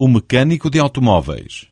O mecânico de automóveis.